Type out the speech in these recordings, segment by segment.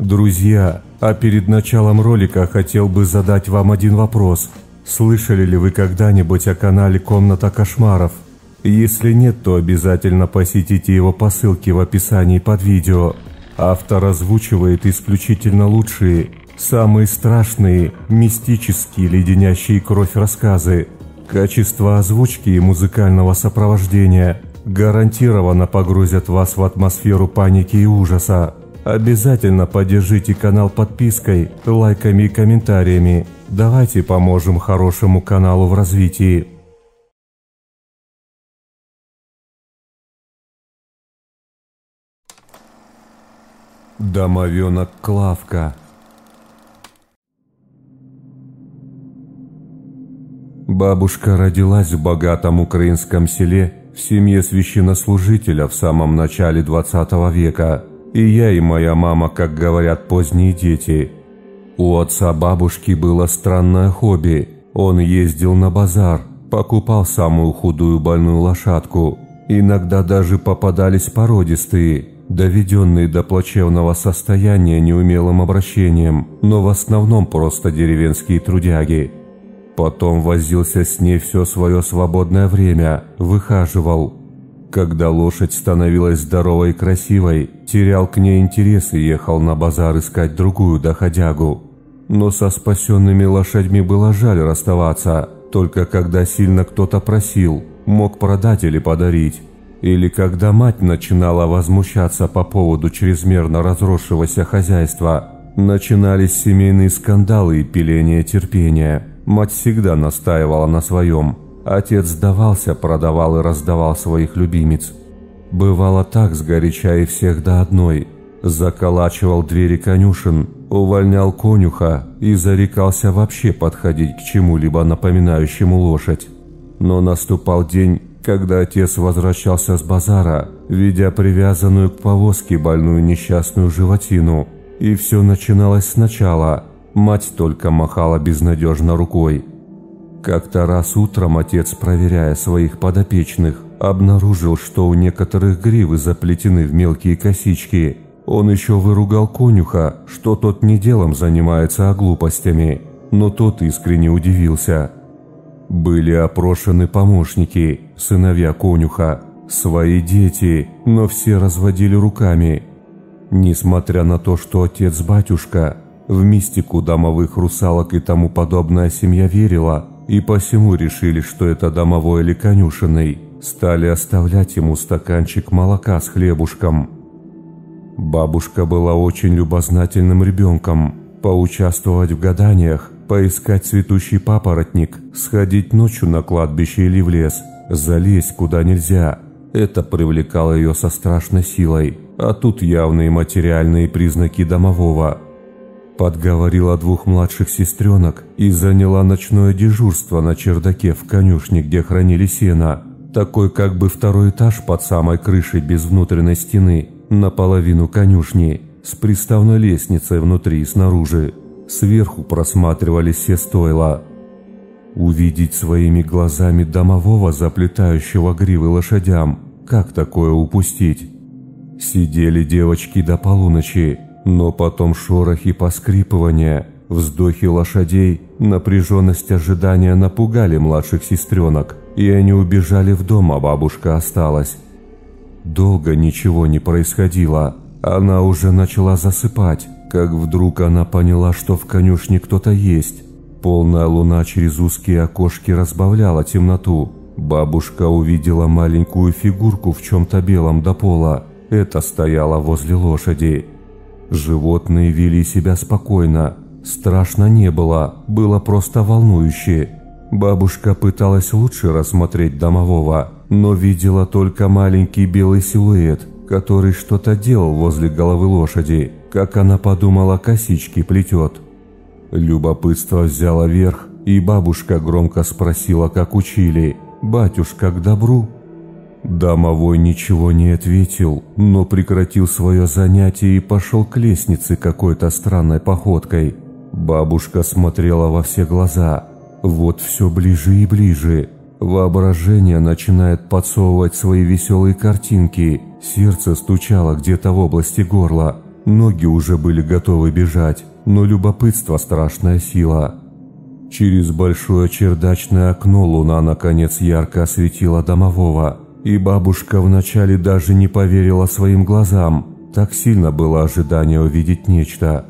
Друзья, а перед началом ролика хотел бы задать вам один вопрос. Слышали ли вы когда-нибудь о канале «Комната кошмаров»? Если нет, то обязательно посетите его по ссылке в описании под видео. Автор озвучивает исключительно лучшие, самые страшные, мистические, леденящие кровь рассказы. Качество озвучки и музыкального сопровождения гарантированно погрузят вас в атмосферу паники и ужаса. Обязательно поддержите канал подпиской, лайками и комментариями. Давайте поможем хорошему каналу в развитии. Домовенок Клавка Бабушка родилась в богатом украинском селе в семье священнослужителя в самом начале 20 века. И я, и моя мама, как говорят поздние дети. У отца бабушки было странное хобби. Он ездил на базар, покупал самую худую больную лошадку. Иногда даже попадались породистые – доведенные до плачевного состояния неумелым обращением, но в основном просто деревенские трудяги. Потом возился с ней все свое свободное время, выхаживал. Когда лошадь становилась здоровой и красивой, терял к ней интерес и ехал на базар искать другую доходягу. Но со спасенными лошадьми было жаль расставаться, только когда сильно кто-то просил, мог продать или подарить. Или когда мать начинала возмущаться по поводу чрезмерно разросшегося хозяйства, начинались семейные скандалы и пиление терпения. Мать всегда настаивала на своем. Отец сдавался, продавал и раздавал своих любимец. Бывало так сгоряча и всех до одной. Заколачивал двери конюшен, увольнял конюха и зарекался вообще подходить к чему-либо напоминающему лошадь. Но наступал день, когда отец возвращался с базара, ведя привязанную к повозке больную несчастную животину, и все начиналось сначала, мать только махала безнадежно рукой. Как-то раз утром отец, проверяя своих подопечных, обнаружил, что у некоторых гривы заплетены в мелкие косички. Он еще выругал конюха, что тот не делом занимается, а глупостями, но тот искренне удивился – были опрошены помощники, сыновья конюха, свои дети, но все разводили руками. Несмотря на то, что отец-батюшка в мистику домовых русалок и тому подобная семья верила, и посему решили, что это домовой или конюшенный, стали оставлять ему стаканчик молока с хлебушком. Бабушка была очень любознательным ребенком, поучаствовать в гаданиях, поискать цветущий папоротник, сходить ночью на кладбище или в лес, залезть куда нельзя. Это привлекало ее со страшной силой, а тут явные материальные признаки домового. Подговорила двух младших сестренок и заняла ночное дежурство на чердаке в конюшне, где хранили сено, такой как бы второй этаж под самой крышей без внутренней стены, наполовину конюшни, с приставной лестницей внутри и снаружи. Сверху просматривались все стойла. Увидеть своими глазами домового, заплетающего гривы лошадям, как такое упустить? Сидели девочки до полуночи, но потом шорох и поскрипывание, вздохи лошадей, напряженность ожидания напугали младших сестренок, и они убежали в дом, а бабушка осталась. Долго ничего не происходило, она уже начала засыпать, как вдруг она поняла, что в конюшне кто-то есть. Полная луна через узкие окошки разбавляла темноту. Бабушка увидела маленькую фигурку в чем-то белом до пола. Это стояло возле лошади. Животные вели себя спокойно. Страшно не было, было просто волнующе. Бабушка пыталась лучше рассмотреть домового, но видела только маленький белый силуэт, который что-то делал возле головы лошади как она подумала, косички плетет. Любопытство взяло верх, и бабушка громко спросила, как учили, «Батюшка, к добру?» Домовой ничего не ответил, но прекратил свое занятие и пошел к лестнице какой-то странной походкой. Бабушка смотрела во все глаза. Вот все ближе и ближе. Воображение начинает подсовывать свои веселые картинки. Сердце стучало где-то в области горла. Ноги уже были готовы бежать, но любопытство – страшная сила. Через большое чердачное окно луна наконец ярко осветила домового, и бабушка вначале даже не поверила своим глазам, так сильно было ожидание увидеть нечто.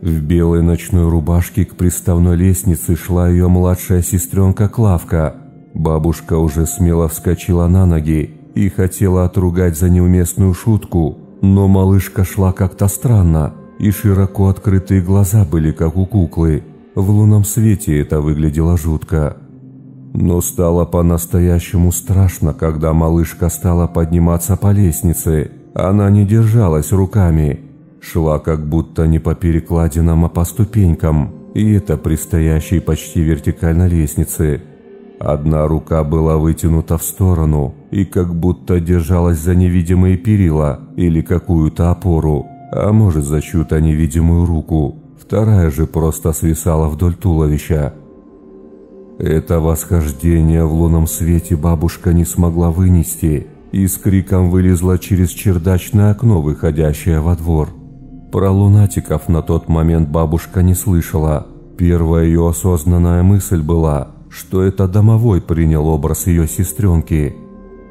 В белой ночной рубашке к приставной лестнице шла ее младшая сестренка Клавка. Бабушка уже смело вскочила на ноги и хотела отругать за неуместную шутку, но малышка шла как-то странно, и широко открытые глаза были как у куклы. В лунном свете это выглядело жутко. Но стало по-настоящему страшно, когда малышка стала подниматься по лестнице. Она не держалась руками, шла как будто не по перекладинам, а по ступенькам, и это при стоящей почти вертикально лестнице. Одна рука была вытянута в сторону и как будто держалась за невидимые перила или какую-то опору, а может за чью-то невидимую руку. Вторая же просто свисала вдоль туловища. Это восхождение в лунном свете бабушка не смогла вынести и с криком вылезла через чердачное окно, выходящее во двор. Про лунатиков на тот момент бабушка не слышала. Первая ее осознанная мысль была, что это домовой принял образ ее сестренки.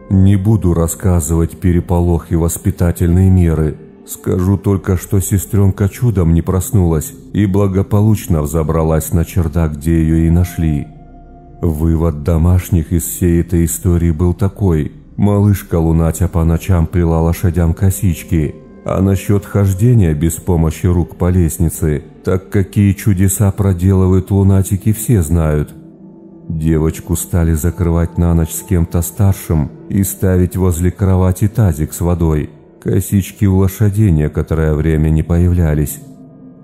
Не буду рассказывать переполох и воспитательные меры. Скажу только, что сестренка чудом не проснулась и благополучно взобралась на чердак, где ее и нашли. Вывод домашних из всей этой истории был такой. Малышка Лунатя по ночам плела лошадям косички, а насчет хождения без помощи рук по лестнице, так какие чудеса проделывают лунатики все знают. Девочку стали закрывать на ночь с кем-то старшим и ставить возле кровати тазик с водой. Косички у лошадей некоторое время не появлялись.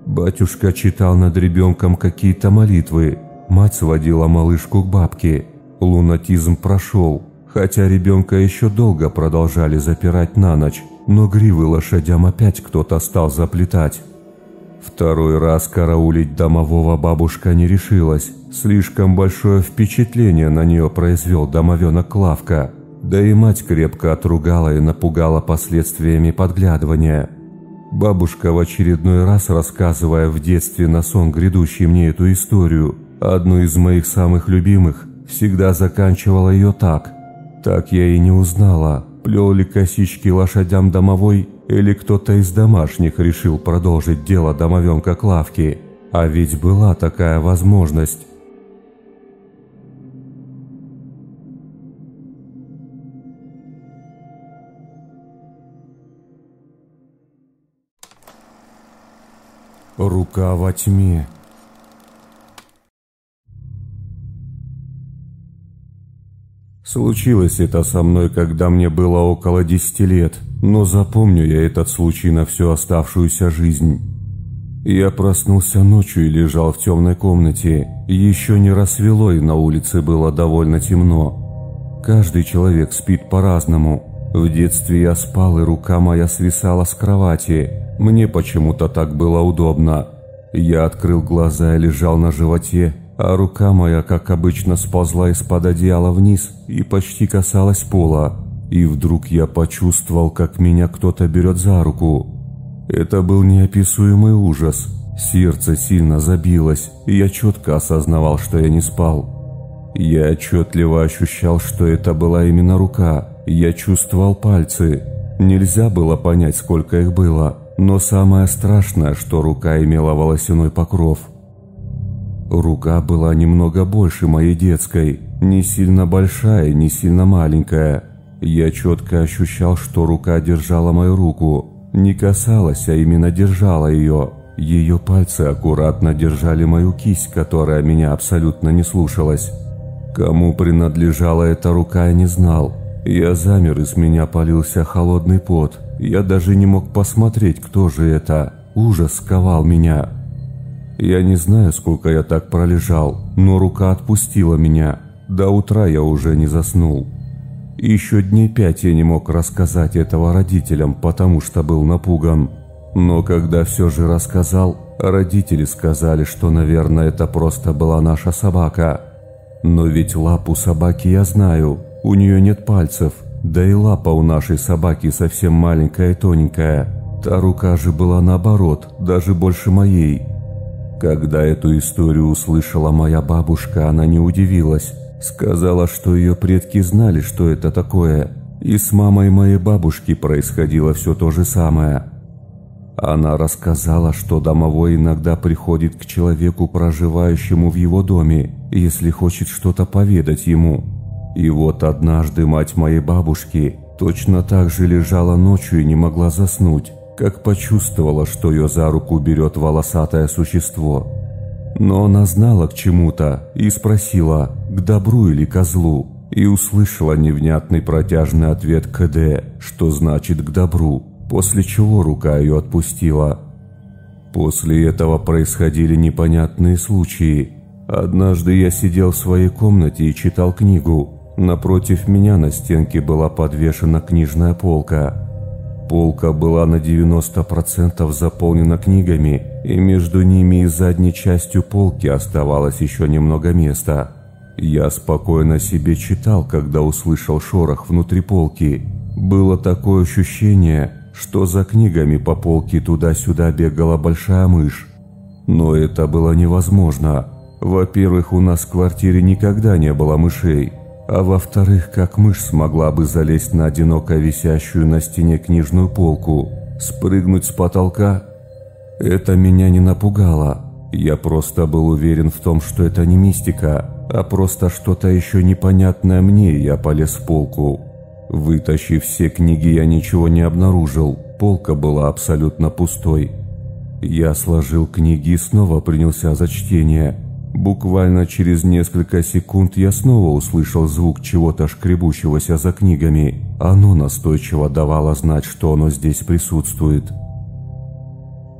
Батюшка читал над ребенком какие-то молитвы, Мать сводила малышку к бабке. Лунатизм прошел, хотя ребенка еще долго продолжали запирать на ночь, но гривы лошадям опять кто-то стал заплетать. Второй раз караулить домового бабушка не решилась. Слишком большое впечатление на нее произвел домовенок Клавка. Да и мать крепко отругала и напугала последствиями подглядывания. Бабушка в очередной раз, рассказывая в детстве на сон грядущий мне эту историю, Одну из моих самых любимых всегда заканчивала ее так. Так я и не узнала, плел ли косички лошадям домовой или кто-то из домашних решил продолжить дело домовенка Клавки. А ведь была такая возможность. Рука во тьме. Случилось это со мной, когда мне было около десяти лет, но запомню я этот случай на всю оставшуюся жизнь. Я проснулся ночью и лежал в темной комнате. Еще не рассвело и на улице было довольно темно. Каждый человек спит по-разному. В детстве я спал, и рука моя свисала с кровати. Мне почему-то так было удобно. Я открыл глаза и лежал на животе, а рука моя, как обычно, сползла из-под одеяла вниз и почти касалась пола. И вдруг я почувствовал, как меня кто-то берет за руку. Это был неописуемый ужас. Сердце сильно забилось, и я четко осознавал, что я не спал. Я отчетливо ощущал, что это была именно рука. Я чувствовал пальцы. Нельзя было понять, сколько их было. Но самое страшное, что рука имела волосяной покров – Рука была немного больше моей детской, не сильно большая, не сильно маленькая. Я четко ощущал, что рука держала мою руку. Не касалась, а именно держала ее. Ее пальцы аккуратно держали мою кисть, которая меня абсолютно не слушалась. Кому принадлежала эта рука, я не знал. Я замер, из меня полился холодный пот. Я даже не мог посмотреть, кто же это. Ужас сковал меня. Я не знаю, сколько я так пролежал, но рука отпустила меня. До утра я уже не заснул. Еще дней пять я не мог рассказать этого родителям, потому что был напуган. Но когда все же рассказал, родители сказали, что, наверное, это просто была наша собака. Но ведь лапу собаки я знаю, у нее нет пальцев, да и лапа у нашей собаки совсем маленькая и тоненькая. Та рука же была наоборот, даже больше моей. Когда эту историю услышала моя бабушка, она не удивилась. Сказала, что ее предки знали, что это такое. И с мамой моей бабушки происходило все то же самое. Она рассказала, что домовой иногда приходит к человеку, проживающему в его доме, если хочет что-то поведать ему. И вот однажды мать моей бабушки точно так же лежала ночью и не могла заснуть, как почувствовала, что ее за руку берет волосатое существо. Но она знала к чему-то и спросила, к добру или козлу, и услышала невнятный протяжный ответ КД, что значит «к добру» после чего рука ее отпустила. После этого происходили непонятные случаи. Однажды я сидел в своей комнате и читал книгу. Напротив меня на стенке была подвешена книжная полка. Полка была на 90% заполнена книгами, и между ними и задней частью полки оставалось еще немного места. Я спокойно себе читал, когда услышал шорох внутри полки. Было такое ощущение, что за книгами по полке туда-сюда бегала большая мышь. Но это было невозможно. Во-первых, у нас в квартире никогда не было мышей. А во-вторых, как мышь смогла бы залезть на одиноко висящую на стене книжную полку, спрыгнуть с потолка? Это меня не напугало. Я просто был уверен в том, что это не мистика, а просто что-то еще непонятное мне, я полез в полку. Вытащив все книги, я ничего не обнаружил. Полка была абсолютно пустой. Я сложил книги и снова принялся за чтение. Буквально через несколько секунд я снова услышал звук чего-то шкребущегося за книгами. Оно настойчиво давало знать, что оно здесь присутствует.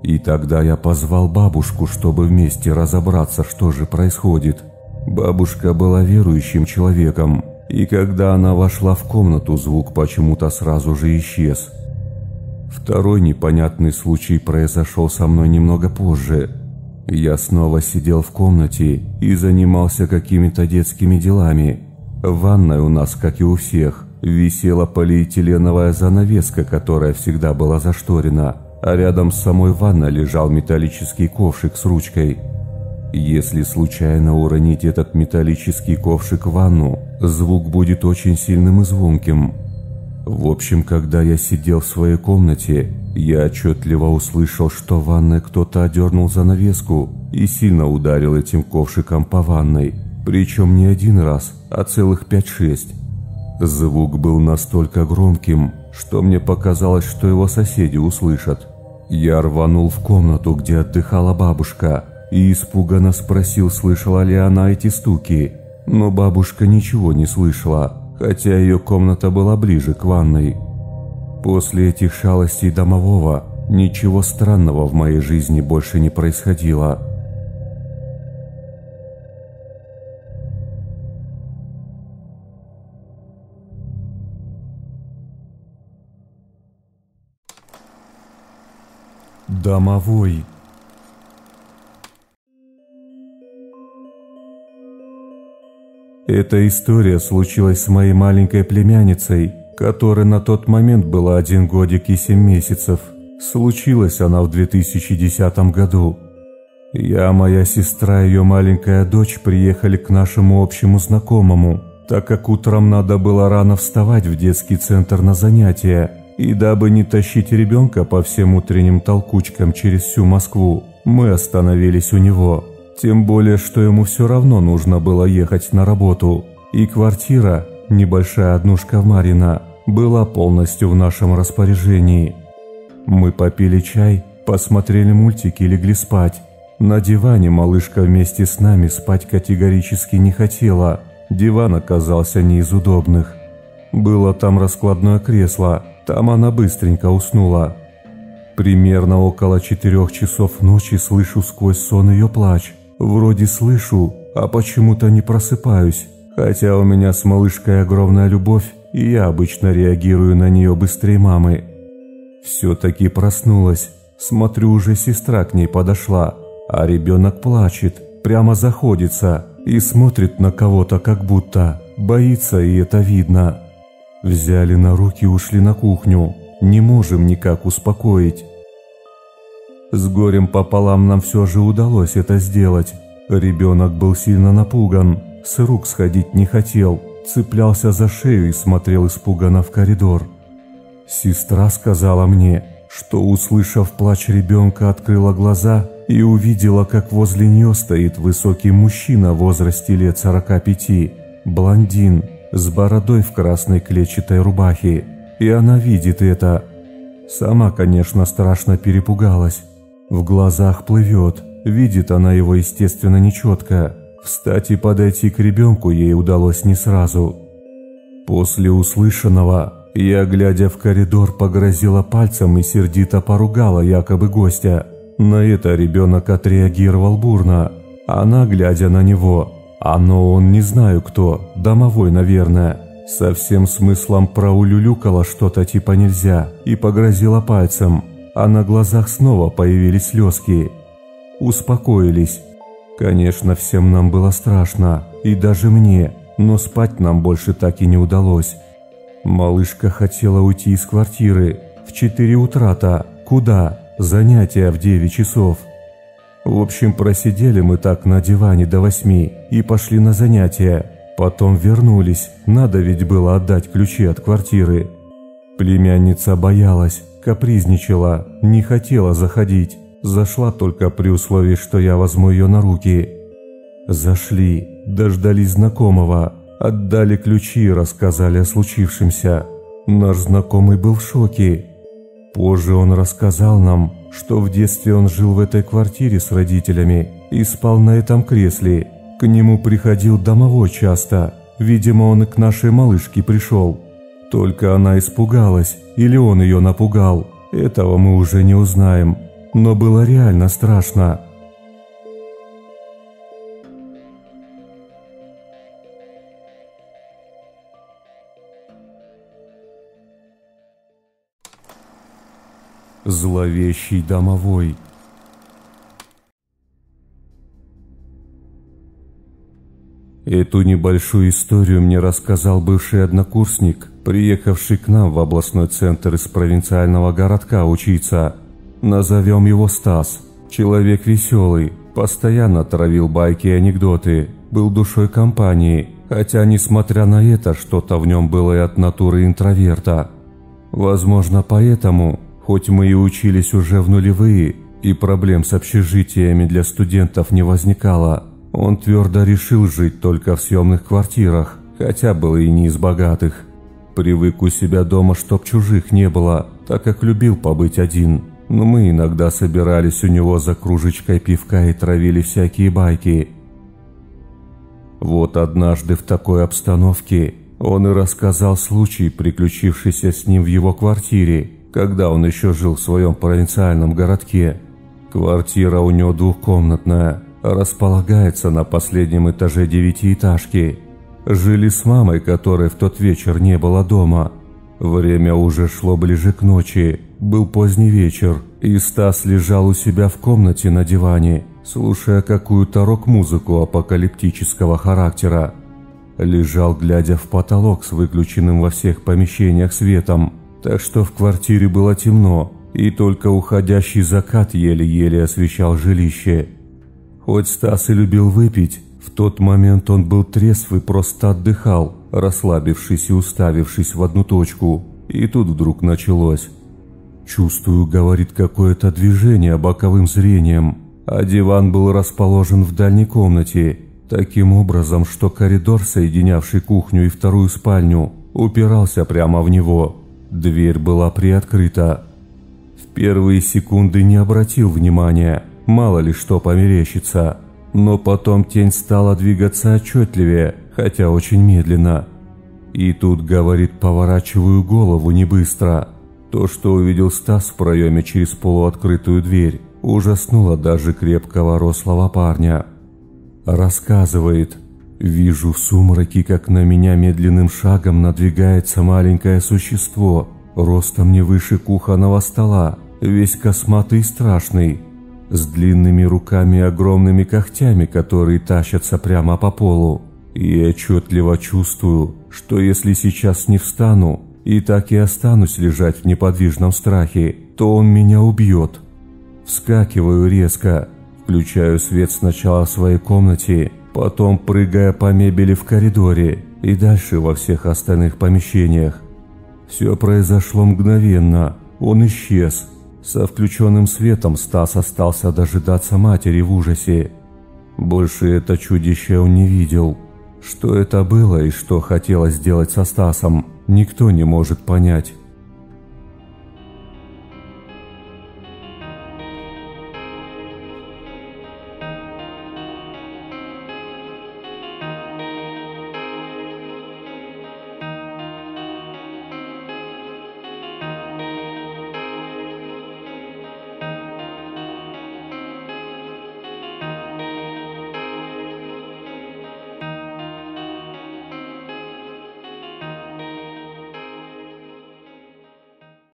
И тогда я позвал бабушку, чтобы вместе разобраться, что же происходит. Бабушка была верующим человеком, и когда она вошла в комнату, звук почему-то сразу же исчез. Второй непонятный случай произошел со мной немного позже. Я снова сидел в комнате и занимался какими-то детскими делами. В ванной у нас, как и у всех, висела полиэтиленовая занавеска, которая всегда была зашторена, а рядом с самой ванной лежал металлический ковшик с ручкой – если случайно уронить этот металлический ковшик в ванну, звук будет очень сильным и звонким. В общем, когда я сидел в своей комнате, я отчетливо услышал, что в ванной кто-то одернул занавеску и сильно ударил этим ковшиком по ванной. Причем не один раз, а целых пять-шесть. Звук был настолько громким, что мне показалось, что его соседи услышат. Я рванул в комнату, где отдыхала бабушка, и испуганно спросил, слышала ли она эти стуки. Но бабушка ничего не слышала, хотя ее комната была ближе к ванной. После этих шалостей домового ничего странного в моей жизни больше не происходило. Домовой Эта история случилась с моей маленькой племянницей, которой на тот момент было один годик и семь месяцев. Случилась она в 2010 году. Я, моя сестра и ее маленькая дочь приехали к нашему общему знакомому, так как утром надо было рано вставать в детский центр на занятия, и дабы не тащить ребенка по всем утренним толкучкам через всю Москву, мы остановились у него. Тем более, что ему все равно нужно было ехать на работу. И квартира, небольшая однушка в Марина, была полностью в нашем распоряжении. Мы попили чай, посмотрели мультики и легли спать. На диване малышка вместе с нами спать категорически не хотела. Диван оказался не из удобных. Было там раскладное кресло, там она быстренько уснула. Примерно около четырех часов ночи слышу сквозь сон ее плач. Вроде слышу, а почему-то не просыпаюсь. Хотя у меня с малышкой огромная любовь, и я обычно реагирую на нее быстрее мамы. Все-таки проснулась. Смотрю, уже сестра к ней подошла, а ребенок плачет, прямо заходится и смотрит на кого-то как будто. Боится, и это видно. Взяли на руки ушли на кухню. не можем никак успокоить. С горем пополам нам все же удалось это сделать. Ребенок был сильно напуган, с рук сходить не хотел, цеплялся за шею и смотрел испуганно в коридор. Сестра сказала мне, что, услышав плач ребенка, открыла глаза и увидела, как возле нее стоит высокий мужчина в возрасте лет 45, блондин, с бородой в красной клетчатой рубахе. И она видит это. Сама, конечно, страшно перепугалась. В глазах плывет, видит она его, естественно, нечетко. Встать и подойти к ребенку ей удалось не сразу. После услышанного я, глядя в коридор, погрозила пальцем и сердито поругала якобы гостя. На это ребенок отреагировал бурно. Она, глядя на него, а он не знаю кто, домовой, наверное, со всем смыслом проулюлюкала что-то типа нельзя и погрозила пальцем, а на глазах снова появились слезки. Успокоились. Конечно, всем нам было страшно, и даже мне, но спать нам больше так и не удалось. Малышка хотела уйти из квартиры. В 4 утра-то. Куда? Занятия в 9 часов. В общем, просидели мы так на диване до восьми и пошли на занятия. Потом вернулись, надо ведь было отдать ключи от квартиры. Племянница боялась, капризничала, не хотела заходить. Зашла только при условии, что я возьму ее на руки. Зашли, дождались знакомого, Отдали ключи и рассказали о случившемся. Наш знакомый был в шоке. Позже он рассказал нам, что в детстве он жил в этой квартире с родителями и спал на этом кресле. К нему приходил домовой часто. Видимо, он и к нашей малышке пришел. Только она испугалась, или он ее напугал. Этого мы уже не узнаем. Но было реально страшно. Зловещий домовой. Эту небольшую историю мне рассказал бывший однокурсник, приехавший к нам в областной центр из провинциального городка учиться. Назовем его Стас. Человек веселый, постоянно травил байки и анекдоты, был душой компании, хотя, несмотря на это, что-то в нем было и от натуры интроверта. Возможно, поэтому Хоть мы и учились уже в нулевые, и проблем с общежитиями для студентов не возникало, он твердо решил жить только в съемных квартирах, хотя был и не из богатых. Привык у себя дома, чтоб чужих не было, так как любил побыть один. Но мы иногда собирались у него за кружечкой пивка и травили всякие байки. Вот однажды в такой обстановке он и рассказал случай, приключившийся с ним в его квартире, когда он еще жил в своем провинциальном городке. Квартира у него двухкомнатная, располагается на последнем этаже девятиэтажки. Жили с мамой, которой в тот вечер не было дома. Время уже шло ближе к ночи, был поздний вечер, и Стас лежал у себя в комнате на диване, слушая какую-то рок-музыку апокалиптического характера. Лежал, глядя в потолок с выключенным во всех помещениях светом, так что в квартире было темно, и только уходящий закат еле-еле освещал жилище. Хоть Стас и любил выпить, в тот момент он был трезв и просто отдыхал, расслабившись и уставившись в одну точку. И тут вдруг началось. «Чувствую, — говорит, — какое-то движение боковым зрением, а диван был расположен в дальней комнате, таким образом, что коридор, соединявший кухню и вторую спальню, упирался прямо в него». Дверь была приоткрыта. В первые секунды не обратил внимания, мало ли что померещится. Но потом тень стала двигаться отчетливее, хотя очень медленно. И тут, говорит, поворачиваю голову не быстро. То, что увидел Стас в проеме через полуоткрытую дверь, ужаснуло даже крепкого рослого парня. Рассказывает, Вижу в сумраке, как на меня медленным шагом надвигается маленькое существо, ростом не выше кухонного стола, весь косматый и страшный, с длинными руками и огромными когтями, которые тащатся прямо по полу. И отчетливо чувствую, что если сейчас не встану, и так и останусь лежать в неподвижном страхе, то он меня убьет. Вскакиваю резко, включаю свет сначала в своей комнате, потом прыгая по мебели в коридоре и дальше во всех остальных помещениях. Все произошло мгновенно, он исчез. Со включенным светом Стас остался дожидаться матери в ужасе. Больше это чудище он не видел. Что это было и что хотелось сделать со Стасом, никто не может понять.